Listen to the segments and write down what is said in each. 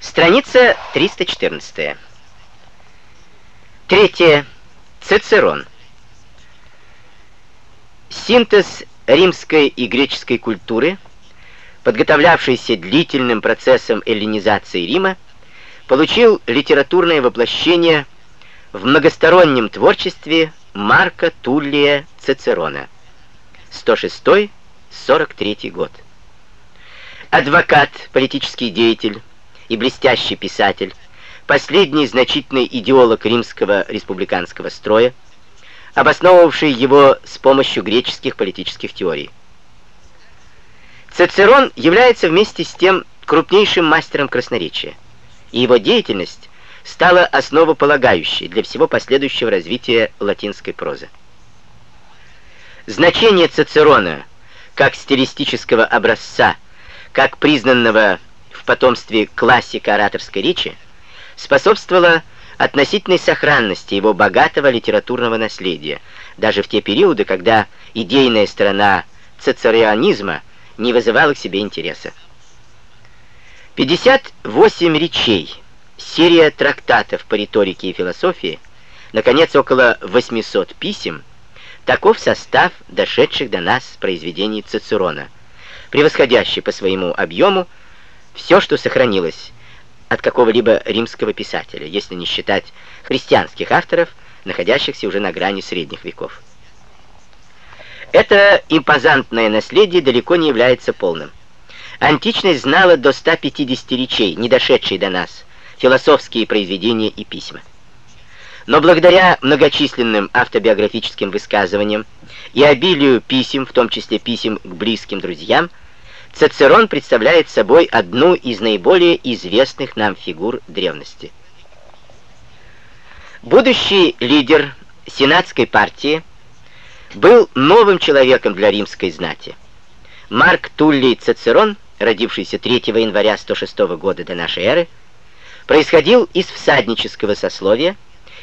Страница 314. Третье. Цицерон. Синтез римской и греческой культуры, подготовлявшийся длительным процессом эллинизации Рима, получил литературное воплощение в многостороннем творчестве Марка Туллия Цицерона. 106-43 год. Адвокат, политический деятель и блестящий писатель, последний значительный идеолог римского республиканского строя, обосновывавший его с помощью греческих политических теорий. Цицерон является вместе с тем крупнейшим мастером красноречия, и его деятельность стала основополагающей для всего последующего развития латинской прозы. Значение Цицерона как стилистического образца, как признанного потомстве классика ораторской речи, способствовало относительной сохранности его богатого литературного наследия, даже в те периоды, когда идейная сторона цицерианизма не вызывала к себе интереса. 58 речей, серия трактатов по риторике и философии, наконец, около 800 писем, таков состав дошедших до нас произведений Цицерона, превосходящий по своему объему все, что сохранилось от какого-либо римского писателя, если не считать христианских авторов, находящихся уже на грани средних веков. Это импозантное наследие далеко не является полным. Античность знала до 150 речей, не дошедшие до нас, философские произведения и письма. Но благодаря многочисленным автобиографическим высказываниям и обилию писем, в том числе писем к близким друзьям, Цицерон представляет собой одну из наиболее известных нам фигур древности. Будущий лидер сенатской партии был новым человеком для римской знати. Марк Туллий Цицерон, родившийся 3 января 106 года до нашей эры, происходил из всаднического сословия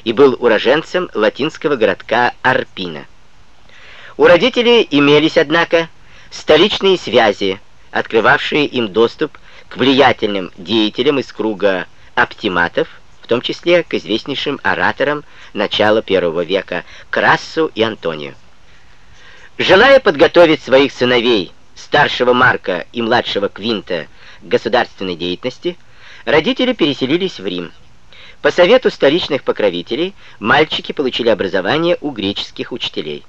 и был уроженцем латинского городка Арпина. У родителей имелись, однако, столичные связи, открывавшие им доступ к влиятельным деятелям из круга оптиматов, в том числе к известнейшим ораторам начала первого века Крассу и Антонию. Желая подготовить своих сыновей, старшего Марка и младшего Квинта, к государственной деятельности, родители переселились в Рим. По совету столичных покровителей мальчики получили образование у греческих учителей.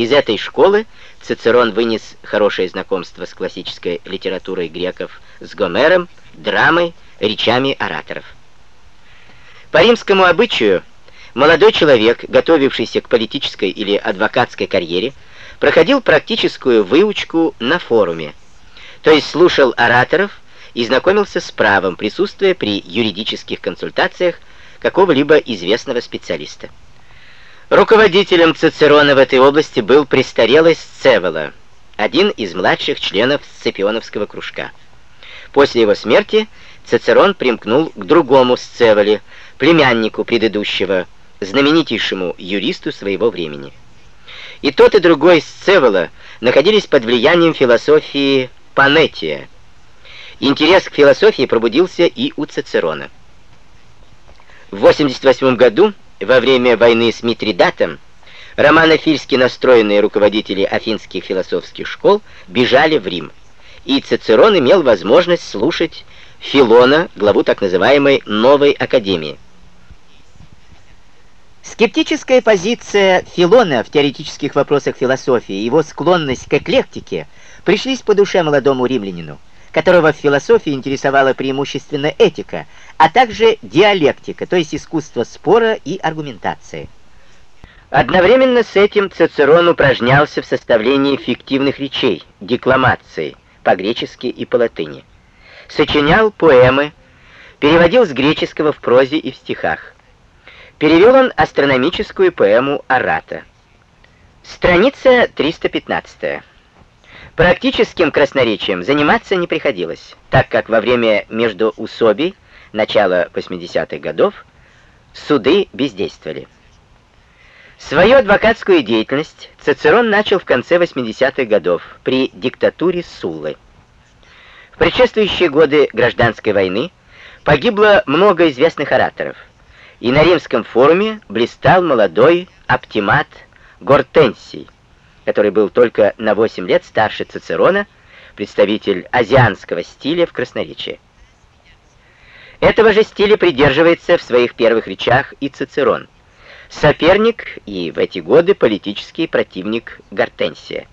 Из этой школы Цицерон вынес хорошее знакомство с классической литературой греков, с Гомером, драмой, речами ораторов. По римскому обычаю, молодой человек, готовившийся к политической или адвокатской карьере, проходил практическую выучку на форуме, то есть слушал ораторов и знакомился с правом, присутствуя при юридических консультациях какого-либо известного специалиста. Руководителем Цицерона в этой области был престарелый Сцевола, один из младших членов Сципионовского кружка. После его смерти Цицерон примкнул к другому Сцеволе, племяннику предыдущего, знаменитейшему юристу своего времени. И тот, и другой Сцевола находились под влиянием философии Панетия. Интерес к философии пробудился и у Цицерона. В 88 году во время войны с Митридатом романофильски настроенные руководители афинских философских школ бежали в Рим, и Цицерон имел возможность слушать Филона, главу так называемой «Новой Академии». Скептическая позиция Филона в теоретических вопросах философии и его склонность к эклектике пришлись по душе молодому римлянину которого в философии интересовала преимущественно этика, а также диалектика, то есть искусство спора и аргументации. Одновременно с этим Цицерон упражнялся в составлении фиктивных речей, декламации, по-гречески и по-латыни. Сочинял поэмы, переводил с греческого в прозе и в стихах. Перевел он астрономическую поэму «Арата». Страница 315. Практическим красноречием заниматься не приходилось, так как во время междуусобий, начала 80-х годов, суды бездействовали. Свою адвокатскую деятельность Цицерон начал в конце 80-х годов при диктатуре Суллы. В предшествующие годы гражданской войны Погибло много известных ораторов, и на римском форуме блистал молодой оптимат Гортенсий, который был только на 8 лет старше Цицерона, представитель азианского стиля в красноречии. Этого же стиля придерживается в своих первых речах и Цицерон, соперник и в эти годы политический противник Гортенсия.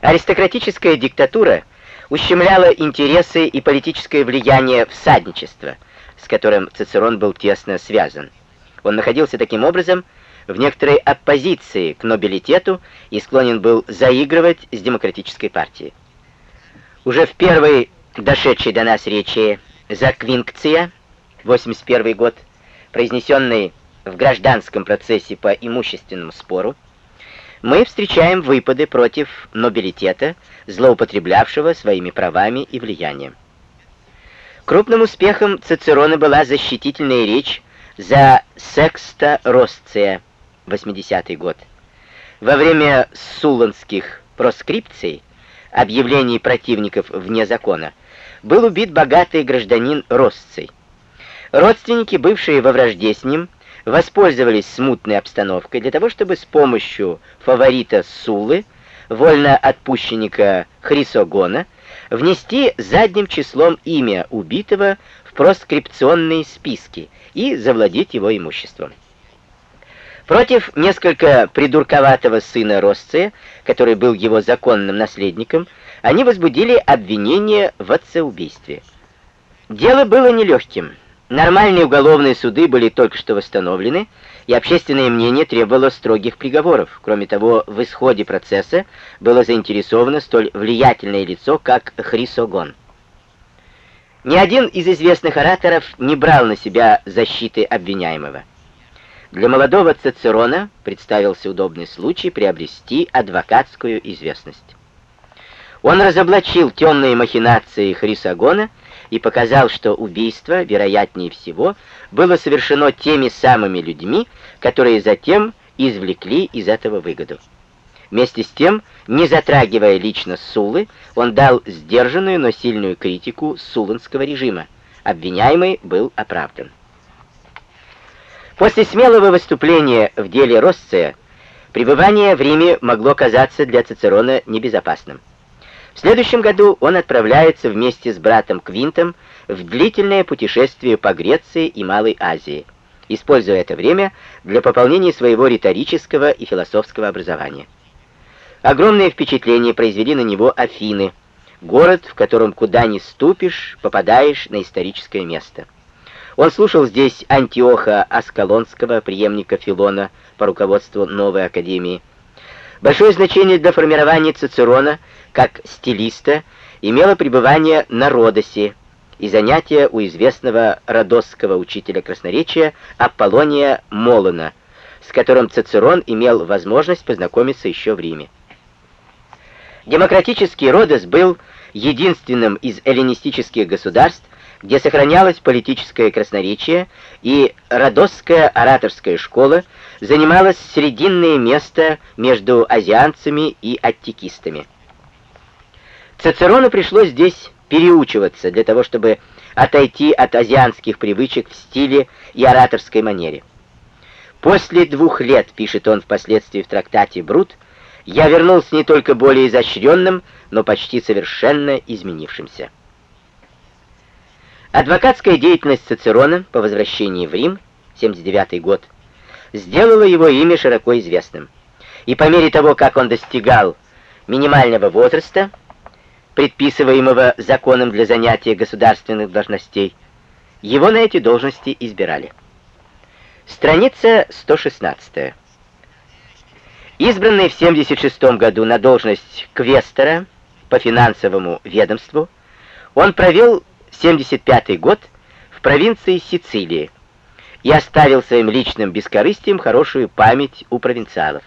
Аристократическая диктатура ущемляла интересы и политическое влияние всадничества, с которым Цицерон был тесно связан. Он находился таким образом в некоторой оппозиции к нобилитету и склонен был заигрывать с демократической партией. Уже в первой дошедшей до нас речи «Заквинкция» 81 год, произнесенной в гражданском процессе по имущественному спору, мы встречаем выпады против нобилитета, злоупотреблявшего своими правами и влиянием. Крупным успехом Цицерона была защитительная речь за секста Росция, 80 год. Во время суланских проскрипций, объявлений противников вне закона, был убит богатый гражданин Росций. Родственники, бывшие во вражде с ним, воспользовались смутной обстановкой для того, чтобы с помощью фаворита Сулы, вольноотпущенника Хрисогона, внести задним числом имя убитого в проскрипционные списки и завладеть его имуществом. Против несколько придурковатого сына Росция, который был его законным наследником, они возбудили обвинение в отцеубийстве. Дело было нелегким. Нормальные уголовные суды были только что восстановлены, и общественное мнение требовало строгих приговоров. Кроме того, в исходе процесса было заинтересовано столь влиятельное лицо, как Хрисогон. Ни один из известных ораторов не брал на себя защиты обвиняемого. Для молодого Цицерона представился удобный случай приобрести адвокатскую известность. Он разоблачил темные махинации Хрисогона и показал, что убийство, вероятнее всего, было совершено теми самыми людьми, которые затем извлекли из этого выгоду. Вместе с тем, не затрагивая лично Сулы, он дал сдержанную, но сильную критику суланского режима. Обвиняемый был оправдан. После смелого выступления в деле Россия, пребывание в Риме могло казаться для Цицерона небезопасным. В следующем году он отправляется вместе с братом Квинтом в длительное путешествие по Греции и Малой Азии, используя это время для пополнения своего риторического и философского образования. Огромное впечатление произвели на него Афины, город, в котором куда ни ступишь, попадаешь на историческое место. Он слушал здесь Антиоха Аскалонского, преемника Филона по руководству новой академии. Большое значение для формирования Цицерона – как стилиста имело пребывание на Родосе и занятия у известного родосского учителя красноречия Аполлония Молона, с которым Цицерон имел возможность познакомиться еще в Риме. Демократический Родос был единственным из эллинистических государств, где сохранялось политическое красноречие, и Родосская ораторская школа занимала срединное место между азианцами и аттикистами. Цицерону пришлось здесь переучиваться для того, чтобы отойти от азианских привычек в стиле и ораторской манере. «После двух лет», — пишет он впоследствии в трактате «Брут», «я вернулся не только более изощренным, но почти совершенно изменившимся». Адвокатская деятельность Цицерона по возвращении в Рим, 79 год, сделала его имя широко известным. И по мере того, как он достигал минимального возраста, предписываемого законом для занятия государственных должностей, его на эти должности избирали. Страница 116. Избранный в 76 году на должность квестора по финансовому ведомству, он провел 75 год в провинции Сицилии и оставил своим личным бескорыстием хорошую память у провинциалов.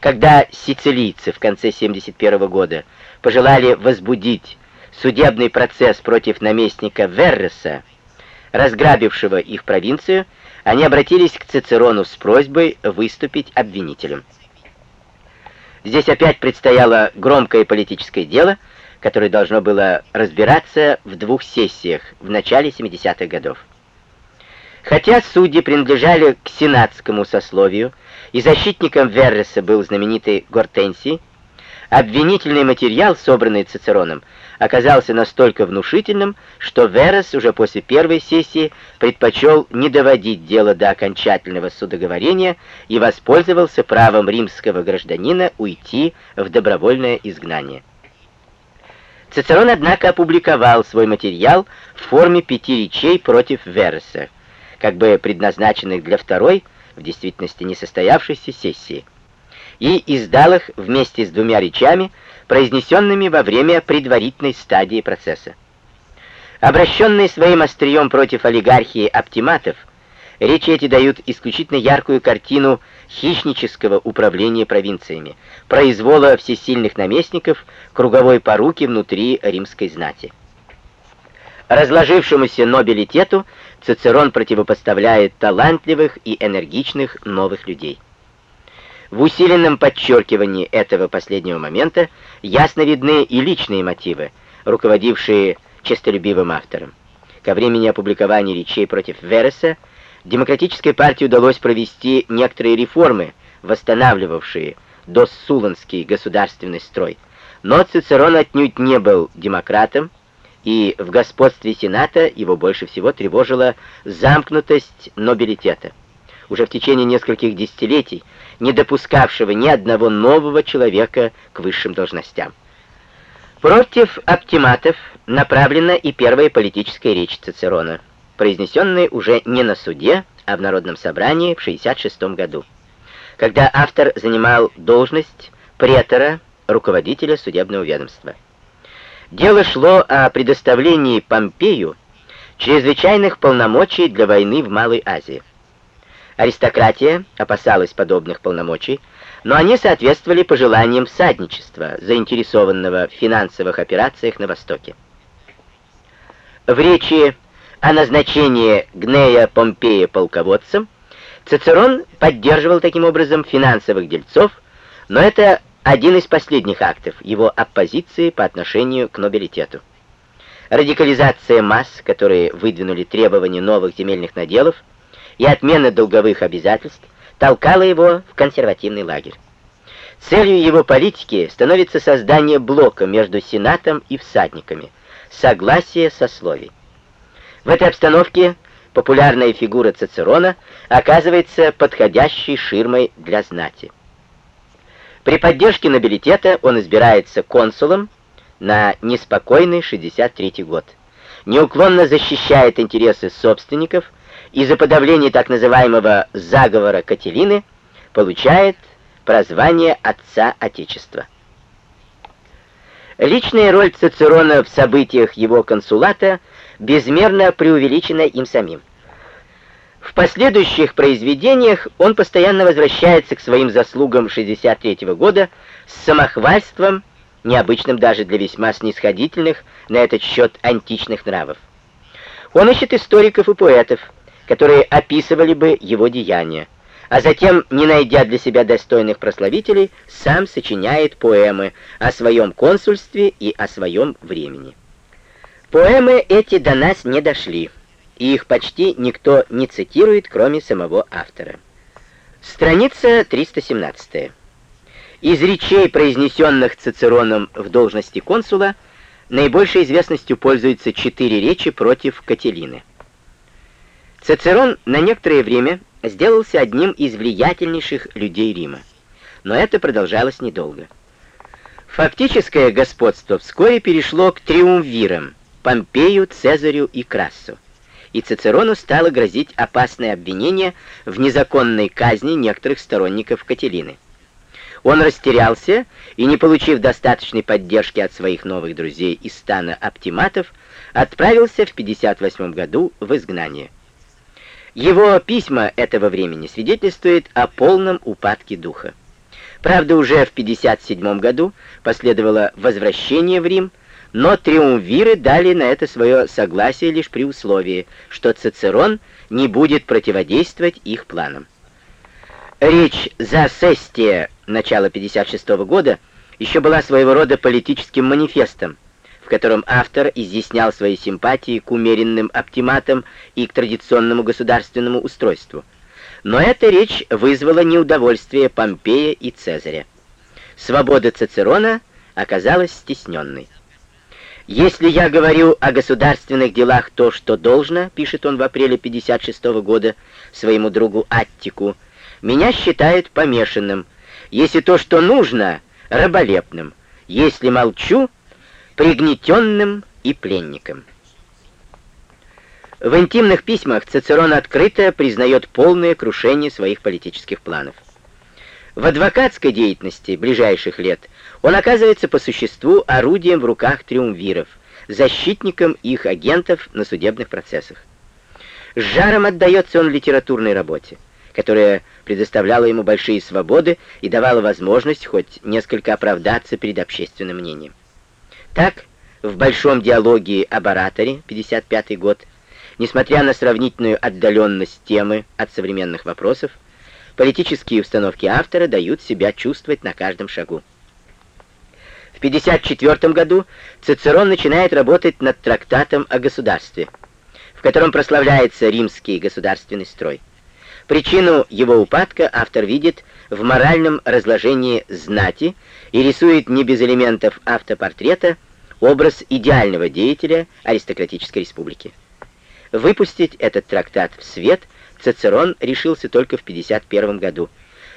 Когда сицилийцы в конце 71 года пожелали возбудить судебный процесс против наместника Верреса, разграбившего их провинцию, они обратились к Цицерону с просьбой выступить обвинителем. Здесь опять предстояло громкое политическое дело, которое должно было разбираться в двух сессиях в начале 70-х годов. Хотя судьи принадлежали к сенатскому сословию, и защитником Верреса был знаменитый Гортенсий, обвинительный материал, собранный Цицероном, оказался настолько внушительным, что Верес уже после первой сессии предпочел не доводить дело до окончательного судоговорения и воспользовался правом римского гражданина уйти в добровольное изгнание. Цицерон, однако, опубликовал свой материал в форме пяти речей против Вереса, как бы предназначенных для второй, в действительности несостоявшейся сессии, и издал их вместе с двумя речами, произнесенными во время предварительной стадии процесса. Обращенные своим острием против олигархии оптиматов, речи эти дают исключительно яркую картину хищнического управления провинциями, произвола всесильных наместников, круговой поруки внутри римской знати. Разложившемуся нобилитету Цицерон противопоставляет талантливых и энергичных новых людей. В усиленном подчеркивании этого последнего момента ясно видны и личные мотивы, руководившие честолюбивым автором. Ко времени опубликования речей против Вереса Демократической партии удалось провести некоторые реформы, восстанавливавшие доссуланский государственный строй. Но Цицерон отнюдь не был демократом, и в господстве Сената его больше всего тревожила замкнутость нобилитета. Уже в течение нескольких десятилетий не допускавшего ни одного нового человека к высшим должностям. Против оптиматов направлена и первая политическая речь Цицерона, произнесенная уже не на суде, а в Народном собрании в 66 году, когда автор занимал должность претора, руководителя судебного ведомства. Дело шло о предоставлении Помпею чрезвычайных полномочий для войны в Малой Азии. Аристократия опасалась подобных полномочий, но они соответствовали пожеланиям всадничества, заинтересованного в финансовых операциях на Востоке. В речи о назначении Гнея Помпея полководцем Цицерон поддерживал таким образом финансовых дельцов, но это один из последних актов его оппозиции по отношению к нобилитету. Радикализация масс, которые выдвинули требования новых земельных наделов, и отмена долговых обязательств толкала его в консервативный лагерь. Целью его политики становится создание блока между Сенатом и всадниками, согласие сословий. В этой обстановке популярная фигура Цицерона оказывается подходящей ширмой для знати. При поддержке нобилитета он избирается консулом на неспокойный 63 год. Неуклонно защищает интересы собственников и за подавление так называемого заговора Кателины получает прозвание Отца Отечества. Личная роль Цицерона в событиях его консулата безмерно преувеличена им самим. В последующих произведениях он постоянно возвращается к своим заслугам 63 -го года с самохвальством, необычным даже для весьма снисходительных на этот счет античных нравов. Он ищет историков и поэтов, которые описывали бы его деяния, а затем, не найдя для себя достойных прославителей, сам сочиняет поэмы о своем консульстве и о своем времени. Поэмы эти до нас не дошли и их почти никто не цитирует, кроме самого автора. Страница 317. Из речей, произнесенных Цицероном в должности консула, наибольшей известностью пользуются четыре речи против Кателины. Цицерон на некоторое время сделался одним из влиятельнейших людей Рима, но это продолжалось недолго. Фактическое господство вскоре перешло к триумвирам Помпею, Цезарю и Крассу и Цицерону стало грозить опасное обвинение в незаконной казни некоторых сторонников Кателины. Он растерялся и, не получив достаточной поддержки от своих новых друзей из стана оптиматов, отправился в 58 году в изгнание. Его письма этого времени свидетельствуют о полном упадке духа. Правда, уже в 57 году последовало возвращение в Рим, но триумвиры дали на это свое согласие лишь при условии, что Цицерон не будет противодействовать их планам. Речь за сестия начала 56 -го года еще была своего рода политическим манифестом, в котором автор изъяснял свои симпатии к умеренным оптиматам и к традиционному государственному устройству. Но эта речь вызвала неудовольствие Помпея и Цезаря. Свобода Цицерона оказалась стесненной. «Если я говорю о государственных делах то, что должно», пишет он в апреле 56 -го года своему другу Аттику, «меня считают помешанным, если то, что нужно, раболепным, если молчу, пригнетенным и пленником». В интимных письмах Цицерон открыто признает полное крушение своих политических планов. В адвокатской деятельности ближайших лет он оказывается по существу орудием в руках триумвиров, защитником их агентов на судебных процессах. С жаром отдается он литературной работе, которая предоставляла ему большие свободы и давала возможность хоть несколько оправдаться перед общественным мнением. Так, в большом диалоге об ораторе, 55 год, несмотря на сравнительную отдаленность темы от современных вопросов, Политические установки автора дают себя чувствовать на каждом шагу. В 54 году Цицерон начинает работать над трактатом о государстве, в котором прославляется римский государственный строй. Причину его упадка автор видит в моральном разложении знати и рисует не без элементов автопортрета образ идеального деятеля аристократической республики. Выпустить этот трактат в свет – Цицерон решился только в 51 году,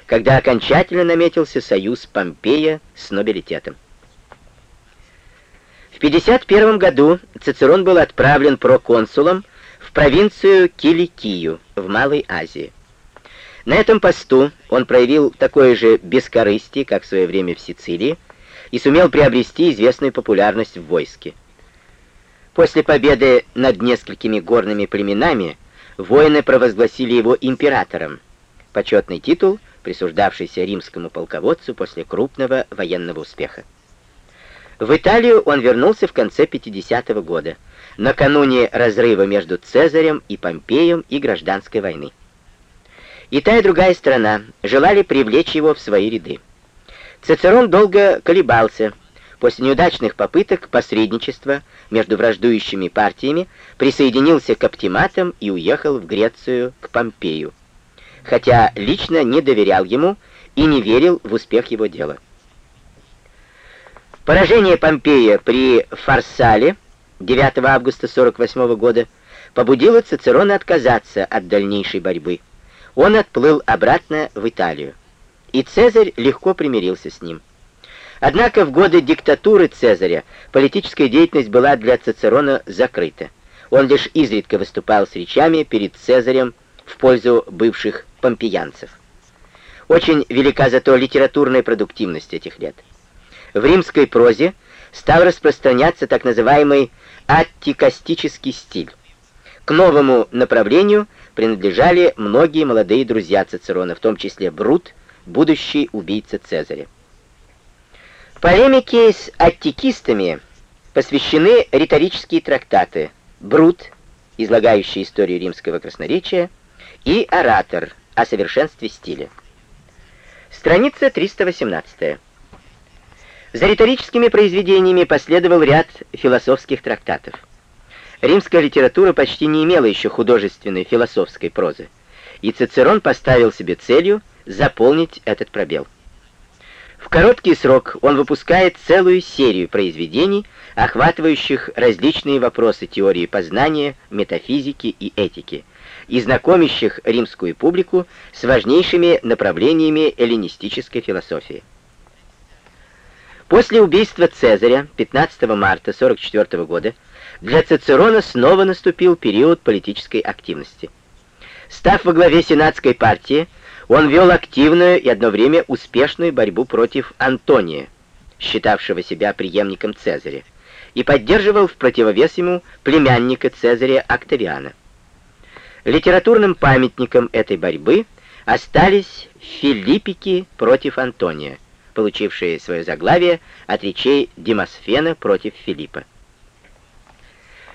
когда окончательно наметился союз Помпея с нобилитетом. В 51 году Цицерон был отправлен проконсулом в провинцию Киликию в Малой Азии. На этом посту он проявил такое же бескорыстие, как в свое время в Сицилии, и сумел приобрести известную популярность в войске. После победы над несколькими горными племенами воины провозгласили его императором, почетный титул, присуждавшийся римскому полководцу после крупного военного успеха. В Италию он вернулся в конце 50-го года, накануне разрыва между Цезарем и Помпеем и гражданской войны. И та, и другая страна желали привлечь его в свои ряды. Цицерон долго колебался, после неудачных попыток посредничества между враждующими партиями присоединился к оптиматам и уехал в Грецию к Помпею, хотя лично не доверял ему и не верил в успех его дела. Поражение Помпея при Фарсале 9 августа 48 года побудило Цицерона отказаться от дальнейшей борьбы. Он отплыл обратно в Италию, и Цезарь легко примирился с ним. Однако в годы диктатуры Цезаря политическая деятельность была для Цицерона закрыта. Он лишь изредка выступал с речами перед Цезарем в пользу бывших помпеянцев. Очень велика зато литературная продуктивность этих лет. В римской прозе стал распространяться так называемый аттикастический стиль. К новому направлению принадлежали многие молодые друзья Цицерона, в том числе Брут, будущий убийца Цезаря. Полемики с аттикистами посвящены риторические трактаты «Брут», излагающий историю римского красноречия, и «Оратор» о совершенстве стиля. Страница 318. За риторическими произведениями последовал ряд философских трактатов. Римская литература почти не имела еще художественной философской прозы, и Цицерон поставил себе целью заполнить этот пробел. В короткий срок он выпускает целую серию произведений, охватывающих различные вопросы теории познания, метафизики и этики, и знакомящих римскую публику с важнейшими направлениями эллинистической философии. После убийства Цезаря 15 марта 44 года для Цицерона снова наступил период политической активности. Став во главе сенатской партии, он вел активную и одно время успешную борьбу против Антония, считавшего себя преемником Цезаря, и поддерживал в противовес ему племянника Цезаря Октавиана. Литературным памятником этой борьбы остались Филиппики против Антония, получившие свое заглавие от речей Демосфена против Филиппа.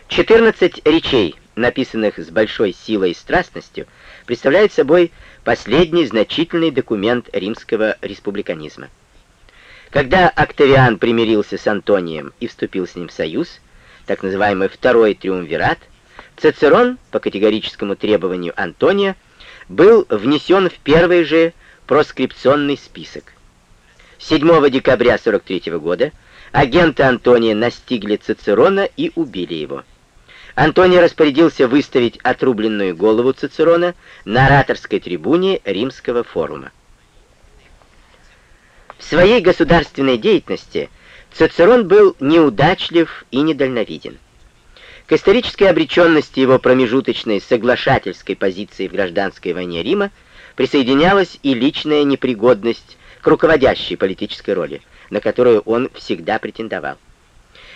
14 речей, написанных с большой силой и страстностью, представляют собой последний значительный документ римского республиканизма. Когда Октавиан примирился с Антонием и вступил с ним в союз, так называемый Второй Триумвират, Цицерон, по категорическому требованию Антония, был внесен в первый же проскрипционный список. 7 декабря 43 года агенты Антония настигли Цицерона и убили его. Антоний распорядился выставить отрубленную голову Цицерона на ораторской трибуне Римского форума. В своей государственной деятельности Цицерон был неудачлив и недальновиден. К исторической обреченности его промежуточной соглашательской позиции в гражданской войне Рима присоединялась и личная непригодность к руководящей политической роли, на которую он всегда претендовал.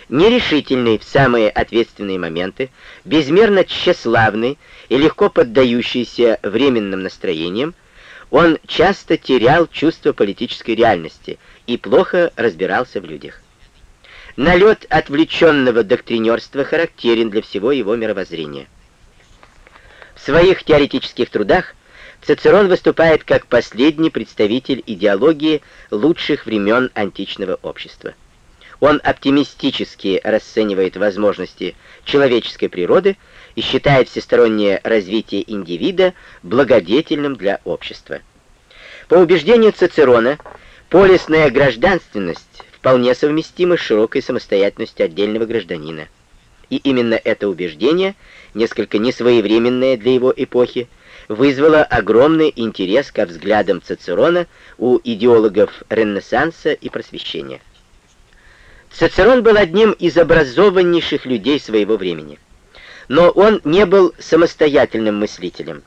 Нерешительный в самые ответственные моменты, безмерно тщеславный и легко поддающийся временным настроениям, он часто терял чувство политической реальности и плохо разбирался в людях. Налет отвлеченного доктринерства характерен для всего его мировоззрения. В своих теоретических трудах Цицерон выступает как последний представитель идеологии лучших времен античного общества. Он оптимистически расценивает возможности человеческой природы и считает всестороннее развитие индивида благодетельным для общества. По убеждению Цицерона, полисная гражданственность вполне совместима с широкой самостоятельностью отдельного гражданина. И именно это убеждение, несколько несвоевременное для его эпохи, вызвало огромный интерес ко взглядам Цицерона у идеологов Ренессанса и Просвещения. Цицерон был одним из образованнейших людей своего времени. Но он не был самостоятельным мыслителем.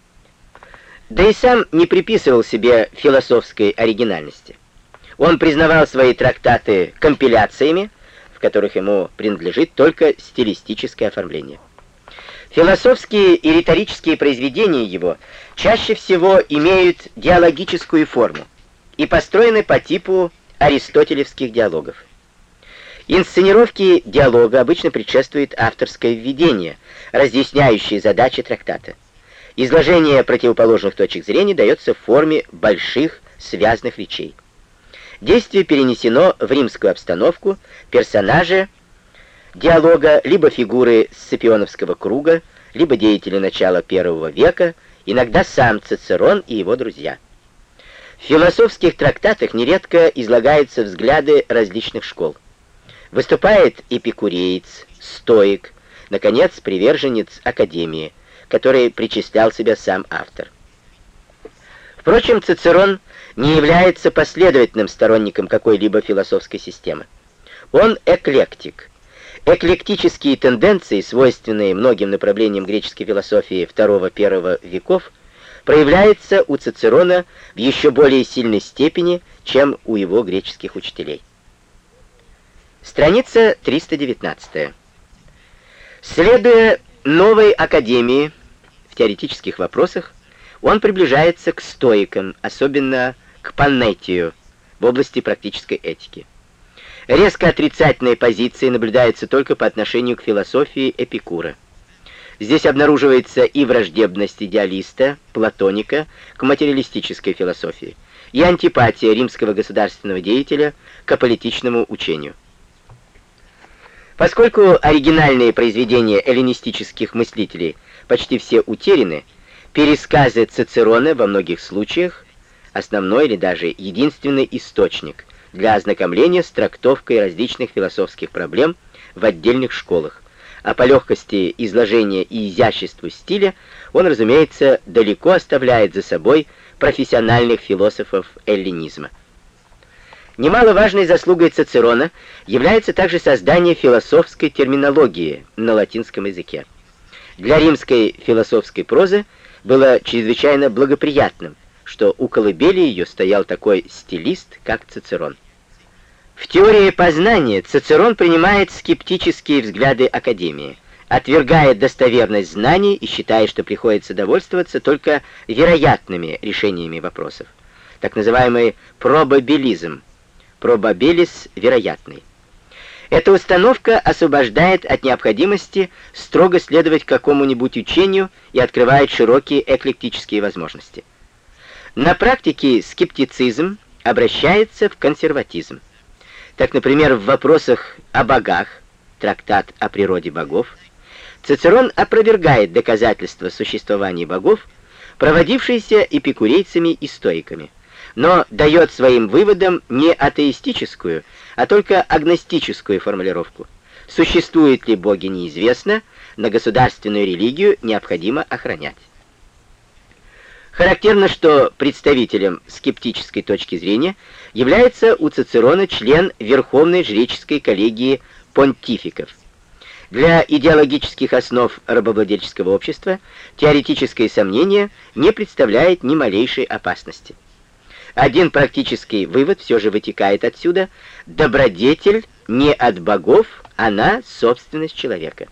Да и сам не приписывал себе философской оригинальности. Он признавал свои трактаты компиляциями, в которых ему принадлежит только стилистическое оформление. Философские и риторические произведения его чаще всего имеют диалогическую форму и построены по типу аристотелевских диалогов. Инсценировки диалога обычно предшествует авторское введение, разъясняющее задачи трактата. Изложение противоположных точек зрения дается в форме больших связных речей. Действие перенесено в римскую обстановку, персонажи диалога, либо фигуры Сципионовского круга, либо деятели начала первого века, иногда сам Цицерон и его друзья. В философских трактатах нередко излагаются взгляды различных школ. Выступает эпикуреец, стоик, наконец, приверженец Академии, который причислял себя сам автор. Впрочем, Цицерон не является последовательным сторонником какой-либо философской системы. Он эклектик. Эклектические тенденции, свойственные многим направлениям греческой философии II-I веков, проявляются у Цицерона в еще более сильной степени, чем у его греческих учителей. Страница 319. Следуя новой академии в теоретических вопросах, он приближается к стоикам, особенно к Паннетию в области практической этики. Резко отрицательные позиции наблюдаются только по отношению к философии Эпикура. Здесь обнаруживается и враждебность идеалиста, платоника, к материалистической философии, и антипатия римского государственного деятеля к аполитичному учению. Поскольку оригинальные произведения эллинистических мыслителей почти все утеряны, пересказы Цицерона во многих случаях основной или даже единственный источник для ознакомления с трактовкой различных философских проблем в отдельных школах, а по легкости изложения и изяществу стиля он, разумеется, далеко оставляет за собой профессиональных философов эллинизма. Немаловажной заслугой Цицерона является также создание философской терминологии на латинском языке. Для римской философской прозы было чрезвычайно благоприятным, что у колыбели ее стоял такой стилист, как Цицерон. В теории познания Цицерон принимает скептические взгляды Академии, отвергая достоверность знаний и считая, что приходится довольствоваться только вероятными решениями вопросов. Так называемый пробабилизм, пробабилис вероятный. Эта установка освобождает от необходимости строго следовать какому-нибудь учению и открывает широкие эклектические возможности. На практике скептицизм обращается в консерватизм. Так, например, в вопросах о богах, трактат о природе богов, Цицерон опровергает доказательства существования богов, проводившиеся эпикурейцами и стоиками, но дает своим выводам не атеистическую, а только агностическую формулировку. Существуют ли боги неизвестно, на государственную религию необходимо охранять. Характерно, что представителем скептической точки зрения является у Цицерона член Верховной жреческой коллегии понтификов. Для идеологических основ рабовладельческого общества теоретическое сомнение не представляет ни малейшей опасности. Один практический вывод все же вытекает отсюда. Добродетель не от богов, она собственность человека.